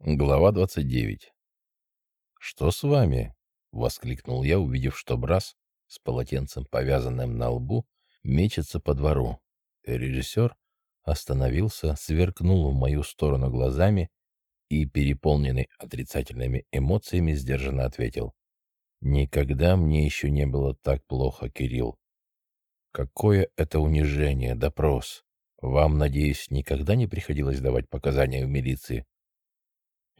Глава 29. «Что с вами?» — воскликнул я, увидев, что Брас с полотенцем, повязанным на лбу, мечется по двору. Режиссер остановился, сверкнул в мою сторону глазами и, переполненный отрицательными эмоциями, сдержанно ответил. «Никогда мне еще не было так плохо, Кирилл. Какое это унижение, допрос. Вам, надеюсь, никогда не приходилось давать показания в милиции?»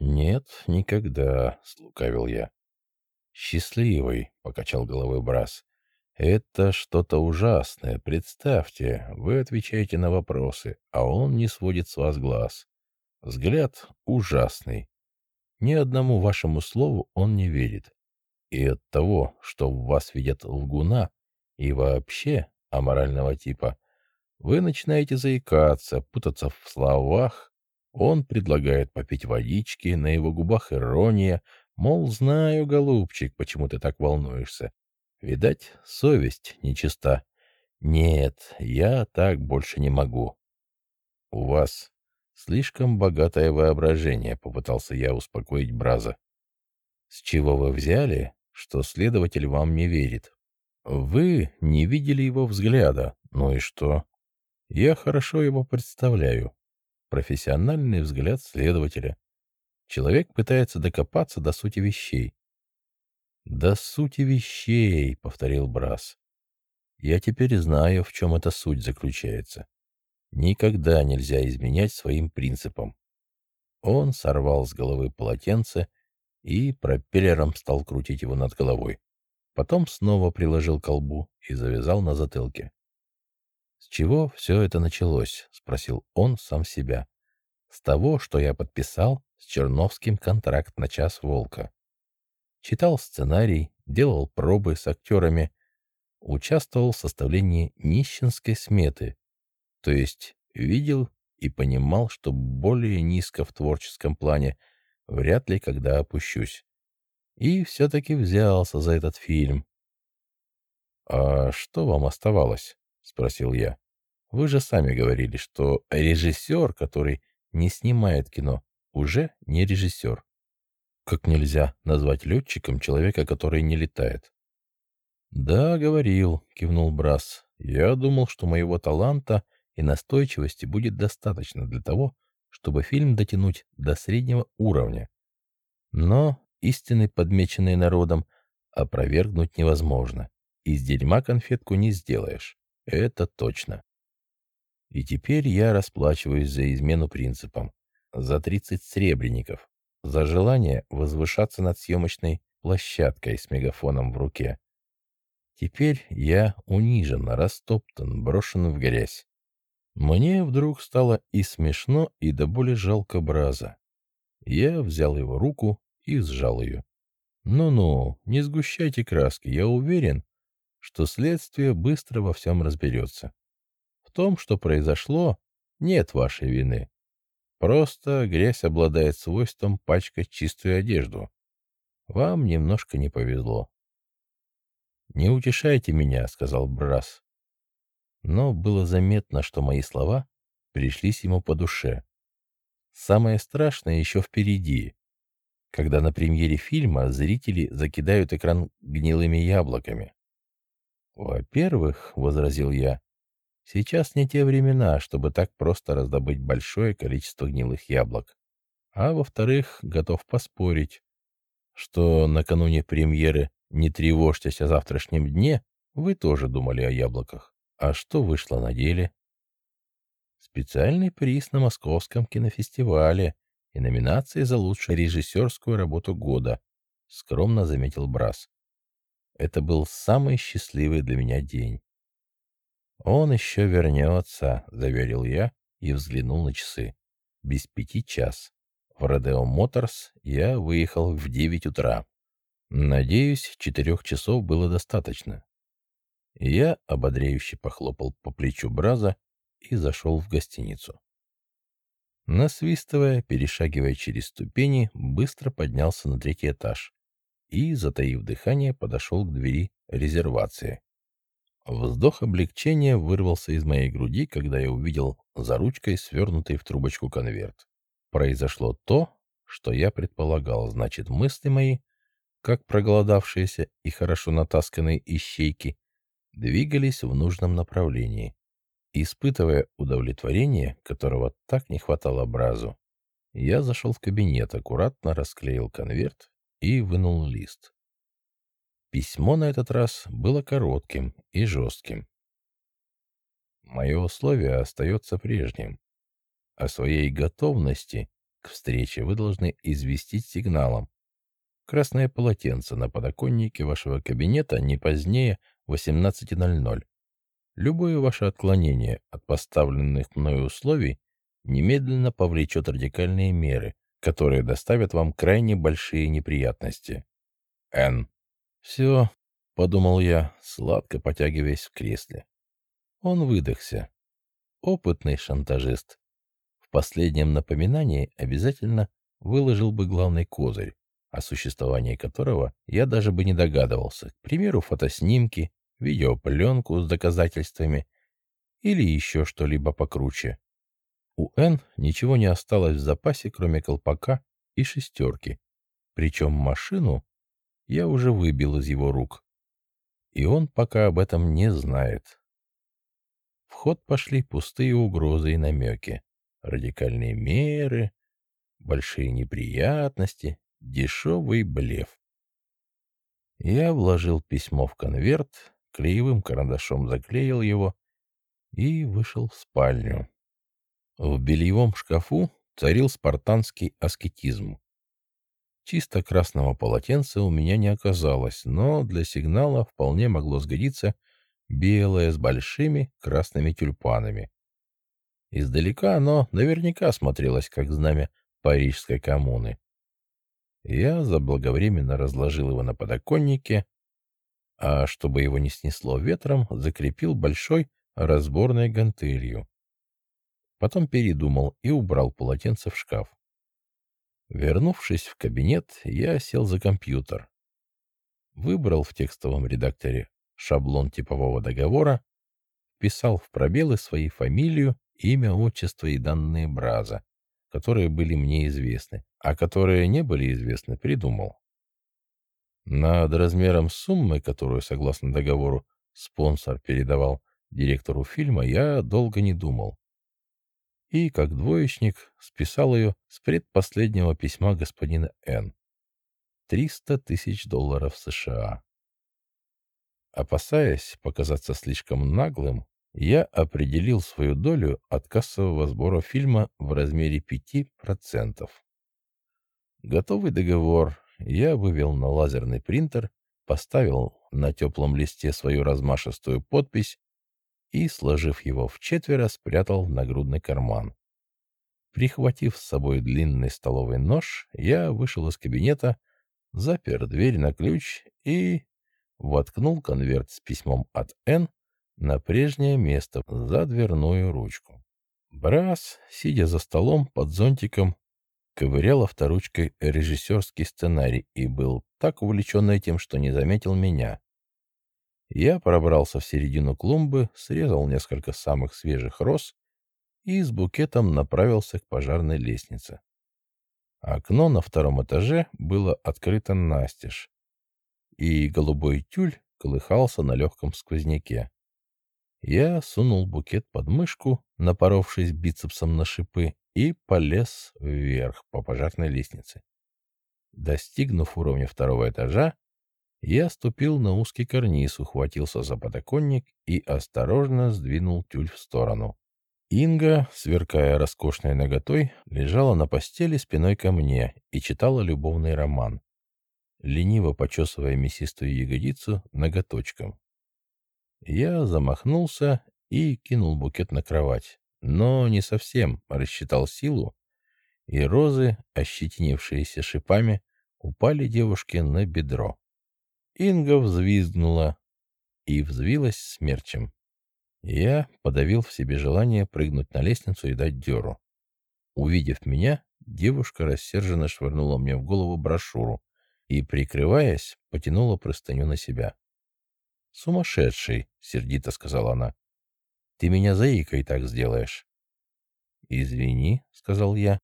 «Нет, никогда», — слукавил я. «Счастливый», — покачал головой Брас. «Это что-то ужасное. Представьте, вы отвечаете на вопросы, а он не сводит с вас глаз. Взгляд ужасный. Ни одному вашему слову он не верит. И от того, что в вас видят лгуна и вообще аморального типа, вы начинаете заикаться, путаться в словах, он предлагает попить водички, на его губах ирония, мол, знаю, голубчик, почему ты так волнуешься. Видать, совесть нечиста. Нет, я так больше не могу. У вас слишком богатое воображение, попытался я успокоить Браза. С чего вы взяли, что следователь вам не верит? Вы не видели его взгляда. Ну и что? Я хорошо его представляю профессиональный взгляд следователя. Человек пытается докопаться до сути вещей. «До сути вещей», — повторил Брас. «Я теперь знаю, в чем эта суть заключается. Никогда нельзя изменять своим принципам». Он сорвал с головы полотенце и пропеллером стал крутить его над головой. Потом снова приложил колбу и завязал на затылке. «С чего все это началось?» — спросил он сам себя. «С того, что я подписал с Черновским контракт на час волка. Читал сценарий, делал пробы с актерами, участвовал в составлении нищенской сметы, то есть видел и понимал, что более низко в творческом плане вряд ли когда опущусь. И все-таки взялся за этот фильм. «А что вам оставалось?» — спросил я. «Вы же сами говорили, что режиссер, который не снимает кино, уже не режиссер. Как нельзя назвать летчиком человека, который не летает?» «Да, говорил», — кивнул Брас. «Я думал, что моего таланта и настойчивости будет достаточно для того, чтобы фильм дотянуть до среднего уровня. Но истины, подмеченные народом, опровергнуть невозможно. Из дерьма конфетку не сделаешь. Это точно. И теперь я расплачиваюсь за измену принципам, за 30 сребреников, за желание возвышаться над съемочной площадкой с мегафоном в руке. Теперь я унижен, растоптан, брошен в грязь. Мне вдруг стало и смешно, и до боли жалко Браза. Я взял его руку и сжал ее. «Ну-ну, не сгущайте краски, я уверен, что следствие быстро во всем разберется. В том, что произошло, нет вашей вины. Просто грязь обладает свойством пачкать чистую одежду. Вам немножко не повезло. «Не утешайте меня», — сказал Брас. Но было заметно, что мои слова пришлись ему по душе. Самое страшное еще впереди, когда на премьере фильма зрители закидают экран гнилыми яблоками. «Во-первых, — возразил я, — сейчас не те времена, чтобы так просто раздобыть большое количество гнилых яблок. А во-вторых, готов поспорить, что накануне премьеры «Не тревожьтесь о завтрашнем дне» вы тоже думали о яблоках. А что вышло на деле? Специальный приз на Московском кинофестивале и номинации за лучшую режиссерскую работу года, скромно заметил Брас. Это был самый счастливый для меня день. «Он еще вернется», — заверил я и взглянул на часы. Без пяти час. В Родео Моторс я выехал в девять утра. Надеюсь, четырех часов было достаточно. Я ободряюще похлопал по плечу Браза и зашел в гостиницу. Насвистывая, перешагивая через ступени, быстро поднялся на третий этаж и, затаив дыхание, подошел к двери резервации. Вздох облегчения вырвался из моей груди, когда я увидел за ручкой свернутый в трубочку конверт. Произошло то, что я предполагал. Значит, мысли мои, как проголодавшиеся и хорошо натасканные ищейки, двигались в нужном направлении. Испытывая удовлетворение, которого так не хватало Бразу, я зашел в кабинет, аккуратно расклеил конверт и вынул лист. Письмо на этот раз было коротким и жестким. Мое условие остается прежним. О своей готовности к встрече вы должны известить сигналом. Красное полотенце на подоконнике вашего кабинета не позднее 18.00. Любое ваше отклонение от поставленных мною условий немедленно повлечет радикальные меры, которые доставят вам крайне большие неприятности. Н. Все, — подумал я, сладко потягиваясь в кресле. Он выдохся. Опытный шантажист. В последнем напоминании обязательно выложил бы главный козырь, о существовании которого я даже бы не догадывался, к примеру, фотоснимки, видеопленку с доказательствами или еще что-либо покруче. У Н ничего не осталось в запасе, кроме колпака и шестерки, причем машину я уже выбил из его рук, и он пока об этом не знает. В ход пошли пустые угрозы и намеки, радикальные меры, большие неприятности, дешевый блеф. Я вложил письмо в конверт, клеевым карандашом заклеил его и вышел в спальню. В бельевом шкафу царил спартанский аскетизм. Чисто красного полотенца у меня не оказалось, но для сигнала вполне могло сгодиться белое с большими красными тюльпанами. Издалека оно наверняка смотрелось, как знамя Парижской коммуны. Я заблаговременно разложил его на подоконнике, а чтобы его не снесло ветром, закрепил большой разборной гантелью. Потом передумал и убрал полотенце в шкаф. Вернувшись в кабинет, я сел за компьютер. Выбрал в текстовом редакторе шаблон типового договора, вписал в пробелы свои фамилию, имя, отчество и данные Браза, которые были мне известны, а которые не были известны, придумал. Над размером суммы, которую, согласно договору, спонсор передавал директору фильма, я долго не думал. И, как двоечник, списал ее с предпоследнего письма господина Н. Триста тысяч долларов США. Опасаясь показаться слишком наглым, я определил свою долю от кассового сбора фильма в размере 5%. Готовый договор я вывел на лазерный принтер, поставил на теплом листе свою размашистую подпись и, сложив его в четверо, спрятал в нагрудный карман. Прихватив с собой длинный столовый нож, я вышел из кабинета, запер дверь на ключ и воткнул конверт с письмом от Н на прежнее место за дверную ручку. Брас, сидя за столом под зонтиком, ковырял авторучкой режиссерский сценарий и был так увлечен этим, что не заметил меня. Я пробрался в середину клумбы, срезал несколько самых свежих роз и с букетом направился к пожарной лестнице. Окно на втором этаже было открыто настежь, и голубой тюль колыхался на легком сквозняке. Я сунул букет под мышку, напоровшись бицепсом на шипы, и полез вверх по пожарной лестнице. Достигнув уровня второго этажа, я ступил на узкий карниз, ухватился за подоконник и осторожно сдвинул тюль в сторону. Инга, сверкая роскошной ноготой, лежала на постели спиной ко мне и читала любовный роман лениво почесывая мясистую ягодицу ноготочком. Я замахнулся и кинул букет на кровать, но не совсем рассчитал силу, и розы, ощетинившиеся шипами, упали девушке на бедро. Инга взвизгнула и взвилась смерчем. Я подавил в себе желание прыгнуть на лестницу и дать дёру. Увидев меня, девушка рассерженно швырнула мне в голову брошюру, и, прикрываясь, потянула простыню на себя. «Сумасшедший!» — сердито сказала она. «Ты меня заикой так сделаешь». «Извини», — сказал я,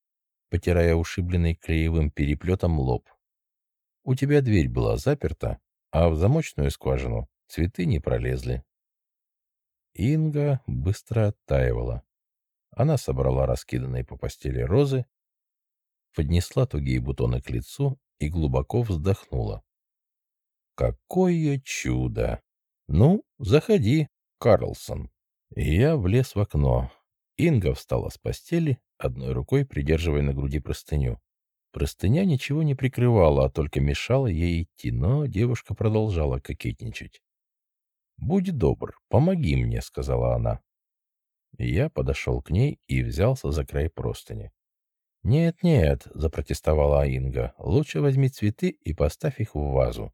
потирая ушибленный клеевым переплетом лоб. «У тебя дверь была заперта, а в замочную скважину цветы не пролезли». Инга быстро оттаивала. Она собрала раскиданные по постели розы, поднесла тугие бутоны к лицу и глубоко вздохнула. «Какое чудо! Ну, заходи, Карлсон!» я влез в окно. Инга встала с постели, одной рукой придерживая на груди простыню. Простыня ничего не прикрывала, а только мешала ей идти, но девушка продолжала кокетничать. «Будь добр, помоги мне», — сказала она. Я подошел к ней и взялся за край простыни. «Нет-нет», — запротестовала Инга, — «лучше возьми цветы и поставь их в вазу».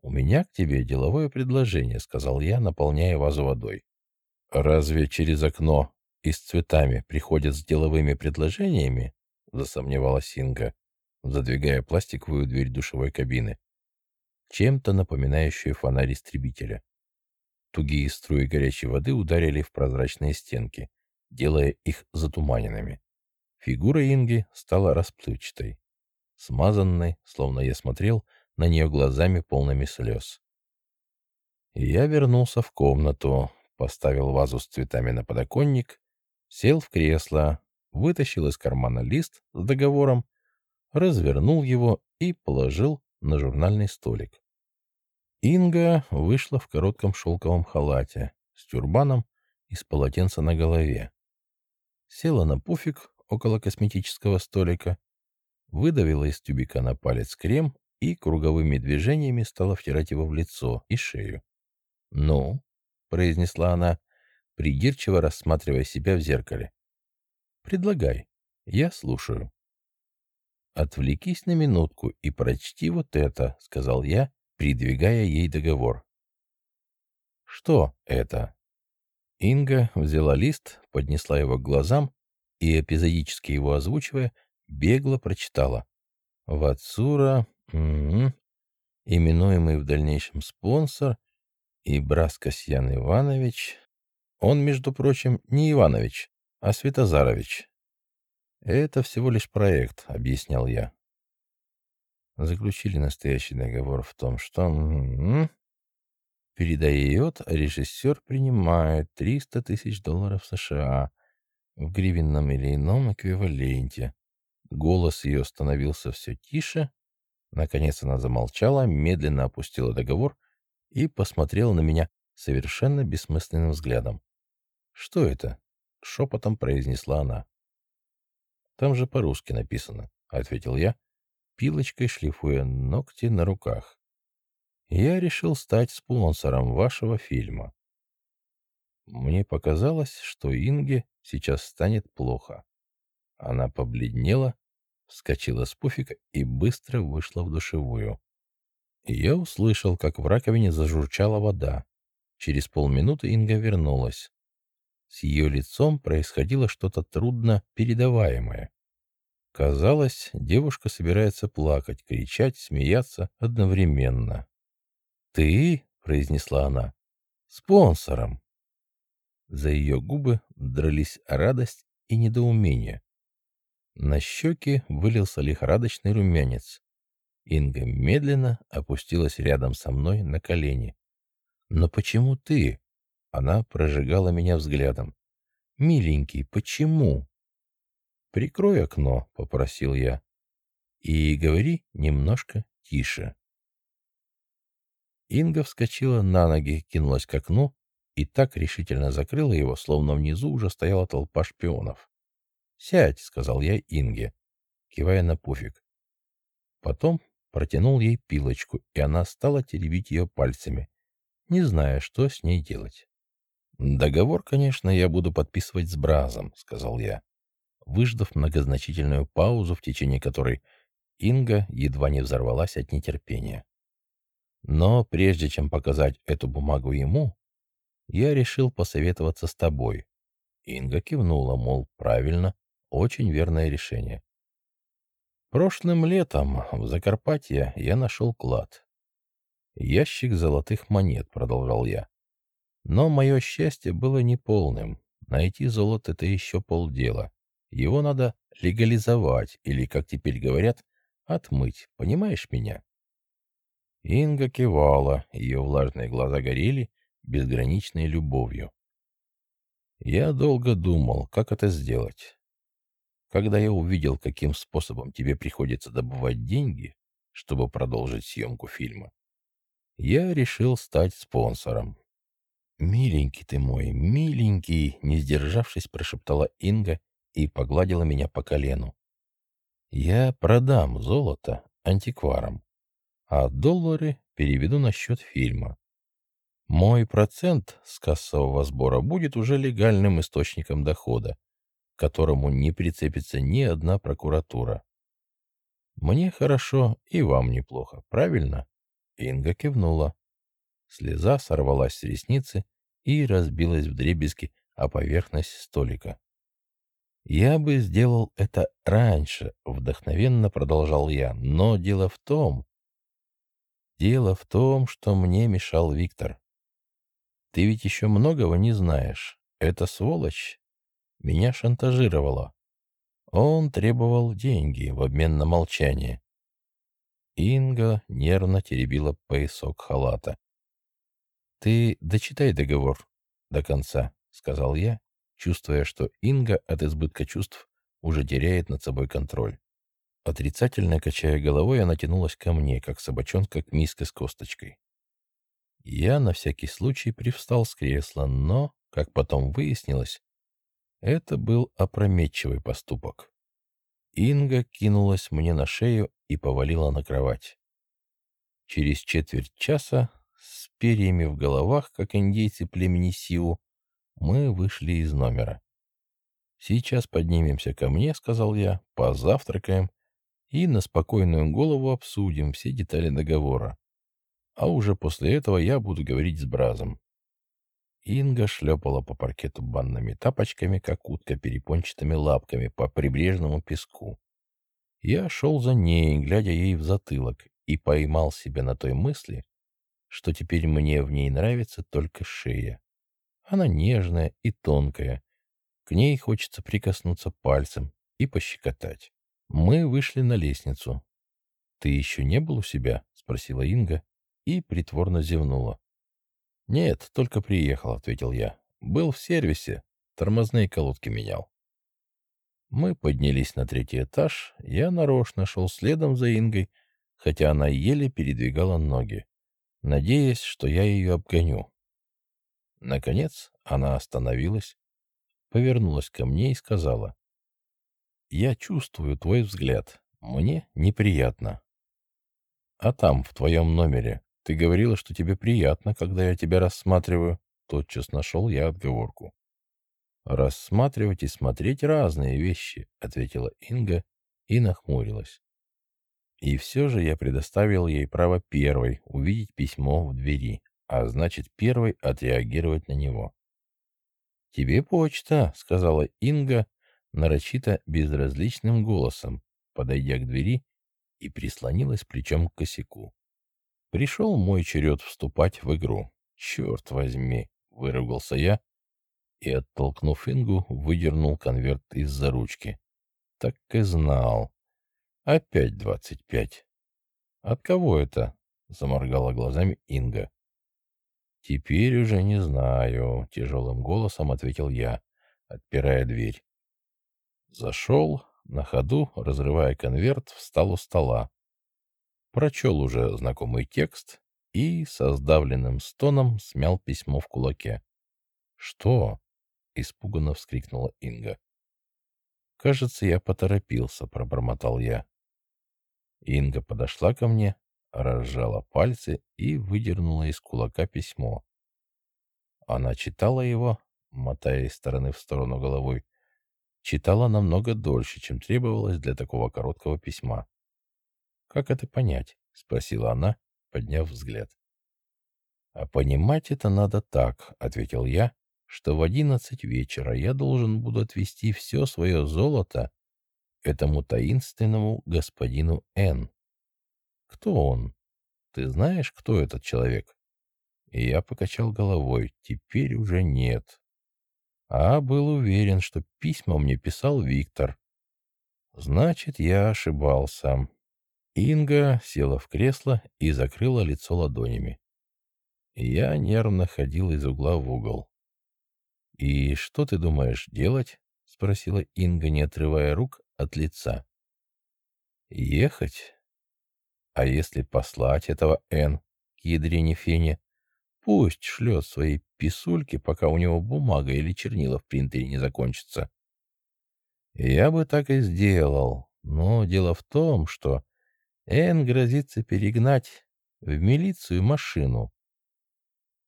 «У меня к тебе деловое предложение», — сказал я, наполняя вазу водой. «Разве через окно и с цветами приходят с деловыми предложениями?» — засомневалась Инга, задвигая пластиковую дверь душевой кабины, чем-то напоминающую фонарь истребителя. Тугие струи горячей воды ударили в прозрачные стенки, делая их затуманенными. Фигура Инги стала расплывчатой, смазанной, словно я смотрел на нее глазами полными слез. Я вернулся в комнату, поставил вазу с цветами на подоконник, сел в кресло, вытащил из кармана лист с договором, развернул его и положил на журнальный столик. Инга вышла в коротком шелковом халате с тюрбаном и с полотенца на голове. Села на пуфик около косметического столика, выдавила из тюбика на палец крем и круговыми движениями стала втирать его в лицо и шею. «Ну», — произнесла она, придирчиво рассматривая себя в зеркале. «Предлагай, я слушаю». «Отвлекись на минутку и прочти вот это», — сказал я, придвигая ей договор. «Что это?» Инга взяла лист, поднесла его к глазам и, эпизодически его озвучивая, бегло прочитала. Вацура, м именуемый в дальнейшем спонсор, и Брас Иванович. Он, между прочим, не Иванович, а Светозарович. Это всего лишь проект, объяснял я. Заключили настоящий договор в том, что... М -м, передает, а режиссер принимает 300 тысяч долларов США в гривенном или ином эквиваленте. Голос ее становился все тише. Наконец она замолчала, медленно опустила договор и посмотрела на меня совершенно бессмысленным взглядом. «Что это?» — шепотом произнесла она. «Там же по-русски написано», — ответил я, пилочкой шлифуя ногти на руках. «Я решил стать спонсором вашего фильма. Мне показалось, что Инге сейчас станет плохо. Она побледнела, вскочила с пуфика и быстро вышла в душевую. Я услышал, как в раковине зажурчала вода. Через полминуты Инга вернулась. С ее лицом происходило что-то трудно передаваемое. Казалось, девушка собирается плакать, кричать, смеяться одновременно. «Ты?» — произнесла она. «Спонсором!» За ее губы дрались радость и недоумение. На щеки вылился лихорадочный румянец. Инга медленно опустилась рядом со мной на колени. «Но почему ты?» Она прожигала меня взглядом. «Миленький, почему?» «Прикрой окно», — попросил я. «И говори немножко тише». Инга вскочила на ноги, кинулась к окну и так решительно закрыла его, словно внизу уже стояла толпа шпионов. «Сядь», — сказал я Инге, кивая на пуфик. Потом протянул ей пилочку, и она стала теребить ее пальцами, не зная, что с ней делать. «Договор, конечно, я буду подписывать с Бразом», — сказал я, выждав многозначительную паузу, в течение которой Инга едва не взорвалась от нетерпения. Но прежде чем показать эту бумагу ему, я решил посоветоваться с тобой. Инга кивнула, мол, правильно, очень верное решение. Прошлым летом в Закарпатье я нашел клад. Ящик золотых монет, продолжал я. Но мое счастье было неполным. Найти золото — это еще полдела. Его надо легализовать или, как теперь говорят, отмыть. Понимаешь меня? Инга кивала, ее влажные глаза горели безграничной любовью. Я долго думал, как это сделать. Когда я увидел, каким способом тебе приходится добывать деньги, чтобы продолжить съемку фильма, я решил стать спонсором. «Миленький ты мой, миленький!» — не сдержавшись, прошептала Инга и погладила меня по колену. «Я продам золото антикварам, а доллары переведу на счет фильма. Мой процент с кассового сбора будет уже легальным источником дохода, к которому не прицепится ни одна прокуратура. Мне хорошо и вам неплохо, правильно?» Инга кивнула. Слеза сорвалась с ресницы и разбилась в дребезги о поверхность столика. «Я бы сделал это раньше», — вдохновенно продолжал я, — «но дело в том...» «Дело в том, что мне мешал Виктор. Ты ведь еще многого не знаешь. Эта сволочь меня шантажировала. Он требовал деньги в обмен на молчание. Инга нервно теребила поясок халата. «Ты дочитай договор до конца», — сказал я, чувствуя, что Инга от избытка чувств уже теряет над собой контроль. Отрицательно качая головой, она тянулась ко мне, как собачонка к миске с косточкой. Я на всякий случай привстал с кресла, но, как потом выяснилось, это был опрометчивый поступок. Инга кинулась мне на шею и повалила на кровать. Через четверть часа с перьями в головах, как индейцы племени Сиу, мы вышли из номера. «Сейчас поднимемся ко мне», — сказал я, — «позавтракаем и на спокойную голову обсудим все детали договора. А уже после этого я буду говорить с Бразом». Инга шлепала по паркету банными тапочками, как утка перепончатыми лапками по прибрежному песку. Я шел за ней, глядя ей в затылок, и поймал себя на той мысли, что теперь мне в ней нравится только шея. Она нежная и тонкая. К ней хочется прикоснуться пальцем и пощекотать. Мы вышли на лестницу. «Ты еще не был у себя?» — спросила Инга и притворно зевнула. «Нет, только приехал», — ответил я. «Был в сервисе, тормозные колодки менял». Мы поднялись на третий этаж, я нарочно шел следом за Ингой, хотя она еле передвигала ноги надеясь, что я ее обгоню. Наконец она остановилась, повернулась ко мне и сказала, «Я чувствую твой взгляд. Мне неприятно. А там, в твоем номере, ты говорила, что тебе приятно, когда я тебя рассматриваю». Тотчас нашел я отговорку. «Рассматривать и смотреть разные вещи», — ответила Инга и нахмурилась. И все же я предоставил ей право первой увидеть письмо в двери, а значит, первой отреагировать на него. «Тебе почта», — сказала Инга нарочито безразличным голосом, подойдя к двери и прислонилась плечом к косяку. Пришел мой черед вступать в игру. «Черт возьми!» — выругался я и, оттолкнув Ингу, выдернул конверт из-за ручки. Так и знал. Опять двадцать пять. От кого это? Заморгала глазами Инга. Теперь уже не знаю, тяжелым голосом ответил я, отпирая дверь. Зашел, на ходу, разрывая конверт, встал у стола. Прочел уже знакомый текст и со сдавленным стоном смял письмо в кулаке. «Что?» — испуганно вскрикнула Инга. «Кажется, я поторопился», — пробормотал я. Инга подошла ко мне, разжала пальцы и выдернула из кулака письмо. Она читала его, мотая из стороны в сторону головой. Читала намного дольше, чем требовалось для такого короткого письма. «Как это понять?» — спросила она, подняв взгляд. «А понимать это надо так», — ответил я, «что в одиннадцать вечера я должен буду отвезти все свое золото этому таинственному господину Н. Кто он? Ты знаешь, кто этот человек? И я покачал головой. Теперь уже нет. А был уверен, что письма мне писал Виктор. Значит, я ошибался. Инга села в кресло и закрыла лицо ладонями. Я нервно ходил из угла в угол. «И что ты думаешь делать?» — спросила Инга, не отрывая рук от лица. «Ехать? А если послать этого Н к ядрене фене? Пусть шлет свои писульки, пока у него бумага или чернила в принтере не закончатся. Я бы так и сделал, но дело в том, что Н грозится перегнать в милицию машину.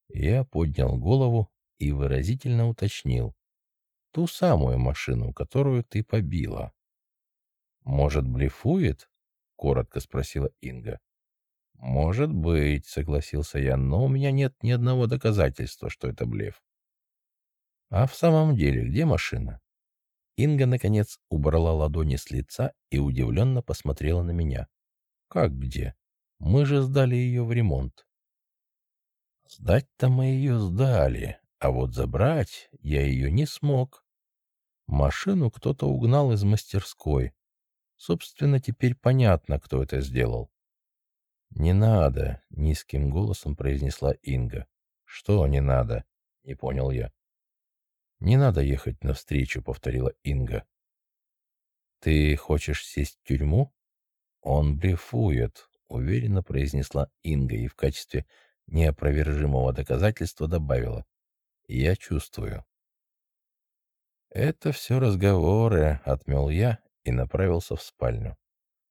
Я поднял голову и выразительно уточнил. Ту самую машину, которую ты побила. «Может, блефует?» — коротко спросила Инга. «Может быть», — согласился я, — «но у меня нет ни одного доказательства, что это блеф». «А в самом деле, где машина?» Инга, наконец, убрала ладони с лица и удивленно посмотрела на меня. «Как где? Мы же сдали ее в ремонт». «Сдать-то мы ее сдали, а вот забрать я ее не смог. Машину кто-то угнал из мастерской. Собственно, теперь понятно, кто это сделал. «Не надо», — низким голосом произнесла Инга. «Что не надо?» — не понял я. «Не надо ехать навстречу», — повторила Инга. «Ты хочешь сесть в тюрьму?» «Он блефует», — уверенно произнесла Инга и в качестве неопровержимого доказательства добавила. «Я чувствую». «Это все разговоры», — отмел я и направился в спальню.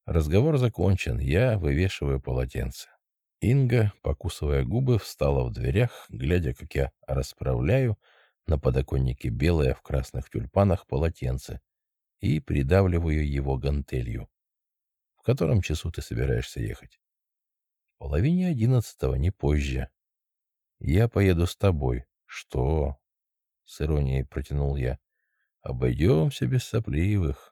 Разговор закончен, я вывешиваю полотенце. Инга, покусывая губы, встала в дверях, глядя, как я расправляю на подоконнике белое в красных тюльпанах полотенце и придавливаю его гантелью. В котором часу ты собираешься ехать? В половине одиннадцатого, не позже. Я поеду с тобой. Что? С иронией протянул я. Обойдемся без сопливых.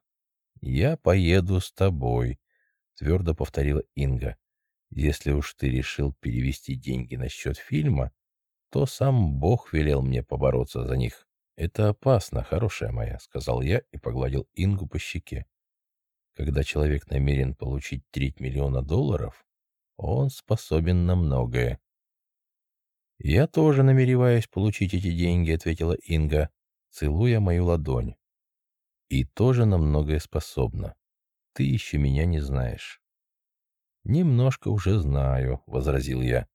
«Я поеду с тобой», — твердо повторила Инга. «Если уж ты решил перевести деньги на счет фильма, то сам Бог велел мне побороться за них. Это опасно, хорошая моя», — сказал я и погладил Ингу по щеке. Когда человек намерен получить треть миллиона долларов, он способен на многое. «Я тоже намереваюсь получить эти деньги», — ответила Инга, целуя мою ладонь и тоже на многое способна. Ты еще меня не знаешь. Немножко уже знаю, возразил я.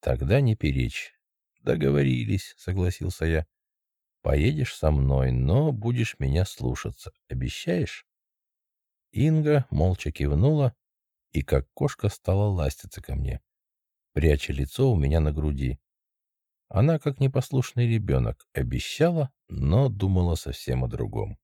Тогда не перечь. Договорились, согласился я. Поедешь со мной, но будешь меня слушаться. Обещаешь? Инга молча кивнула и как кошка стала ластиться ко мне, пряча лицо у меня на груди. Она, как непослушный ребенок, обещала, но думала совсем о другом.